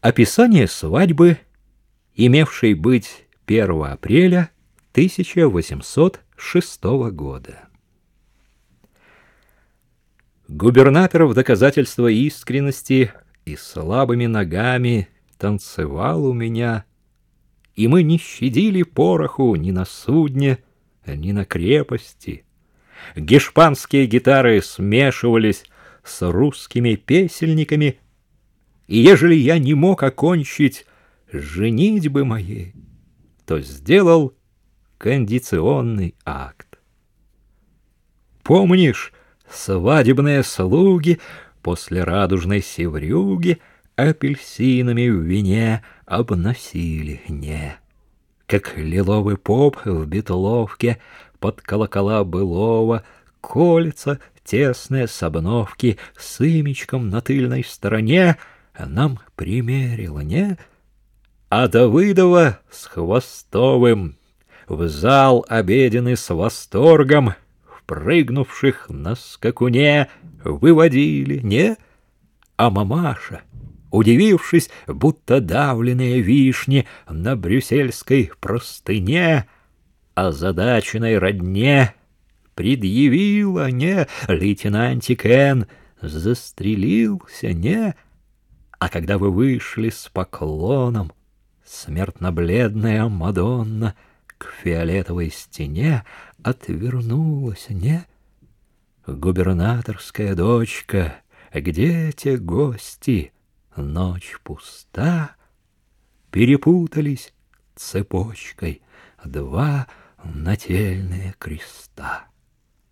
Описание свадьбы, имевшей быть 1 апреля 1806 года. Губернатор в доказательство искренности и слабыми ногами танцевал у меня, и мы не щадили пороху ни на судне, ни на крепости. Гешпанские гитары смешивались с русскими песельниками, и ежели я не мог окончить женитьбы моей, то сделал кондиционный акт. Помнишь, свадебные слуги после радужной севрюги апельсинами в вине обносили не, как лиловый поп в бетловке под колокола былого колется тесные с обновки с имечком на тыльной стороне нам примерила, не? А Давыдова с Хвостовым в зал обеденный с восторгом, впрыгнувших на скакуне, выводили, не? А мамаша, удивившись, будто давленные вишни на брюссельской простыне, озадаченной родне, предъявила, не, лейтенантик Н, застрелился, не, а когда вы вышли с поклоном, смертно-бледная Мадонна к фиолетовой стене отвернулась, не? Губернаторская дочка, где те гости? Ночь пуста, перепутались цепочкой два нательные креста.